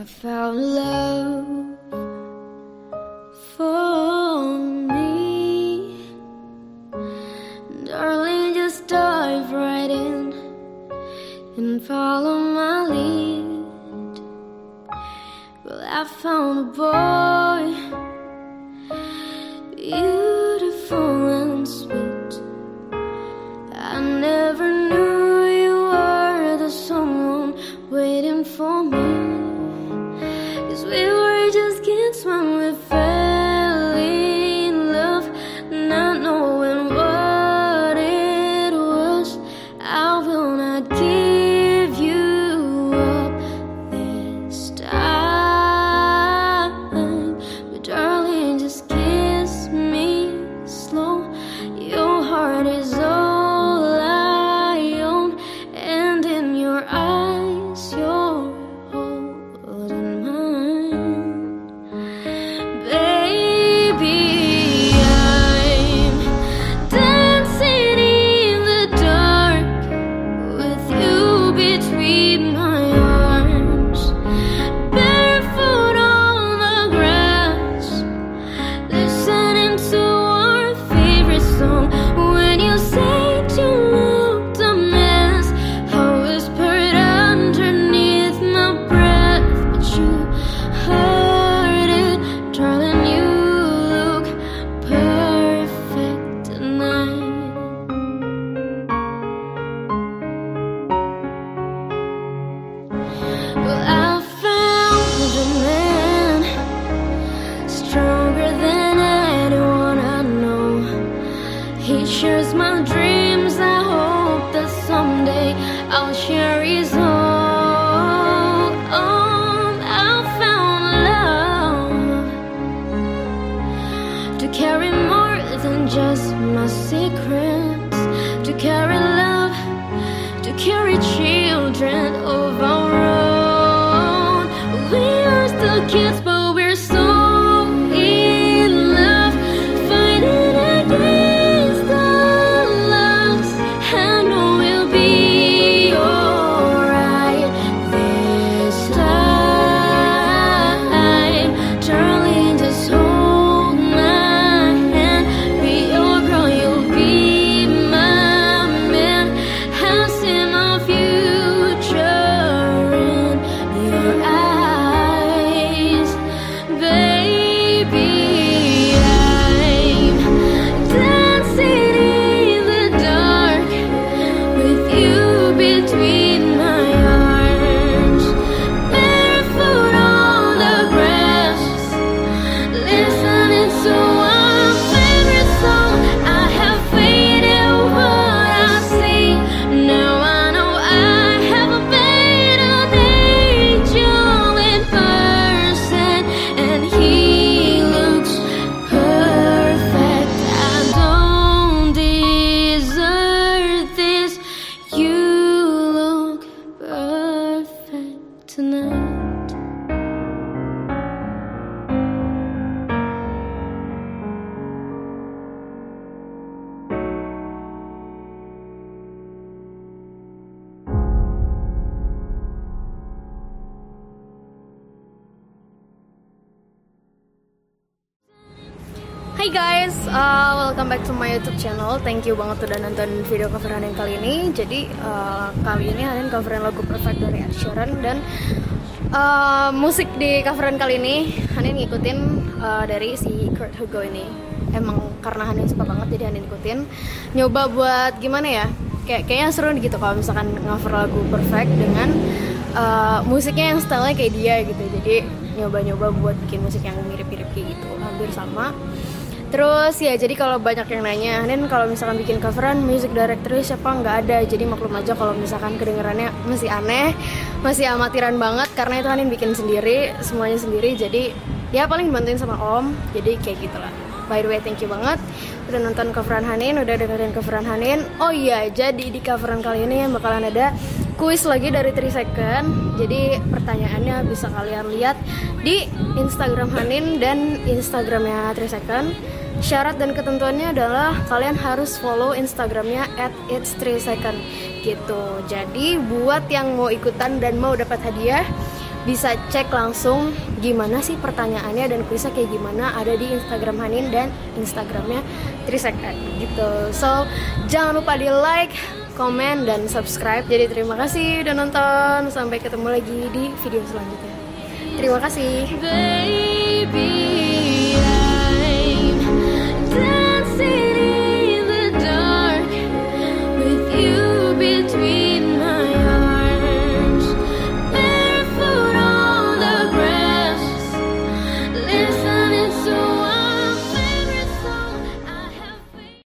I found love for me. Darling, just dive right in and follow my lead. Well, I found a boy, beautiful and sweet. I never knew you were the someone waiting for me. I'll share his um, own. I found love to carry more than just my secrets, to carry love, to carry children of our own. We are still kids, Hai guys, uh, welcome back to my YouTube channel. Thank you banget udah nonton video coveran yang kali ini. Jadi uh, kali ini Hanin coveran lagu Perfect dari Ed Sheeran dan uh, musik di coveran kali ini Hanin ngikutin uh, dari si Kurt Hugo ini. Emang karena Hanin suka banget jadi Hanin ikutin. Nyoba buat gimana ya? Kayak kayaknya seru gitu kalau misalkan cover lagu Perfect dengan uh, musiknya yang stylenya kayak dia gitu. Jadi nyoba-nyoba buat bikin musik yang mirip-mirip kayak gitu, hampir sama. Terus ya jadi kalau banyak yang nanya, Nen kalau misalkan bikin coveran music directornya siapa nggak ada. Jadi maklum aja kalau misalkan kedengarannya masih aneh, masih amatiran banget karena itu Hanin bikin sendiri, semuanya sendiri. Jadi ya paling dibantuin sama Om. Jadi kayak gitulah. By the way, thank you banget udah nonton coveran Hanin, udah dengerin coveran Hanin. Oh iya, jadi di coveran kali ini yang bakalan ada kuis lagi dari 3 second. Jadi pertanyaannya bisa kalian lihat di Instagram Hanin dan Instagramnya 3 second. Syarat dan ketentuannya adalah kalian harus follow Instagramnya at it's 3 second gitu. Jadi buat yang mau ikutan dan mau dapat hadiah bisa cek langsung gimana sih pertanyaannya dan kuisnya kayak gimana ada di Instagram Hanin dan Instagramnya Triseket gitu. So jangan lupa di like, komen dan subscribe. Jadi terima kasih udah nonton. Sampai ketemu lagi di video selanjutnya. Terima kasih. Baby, I'm see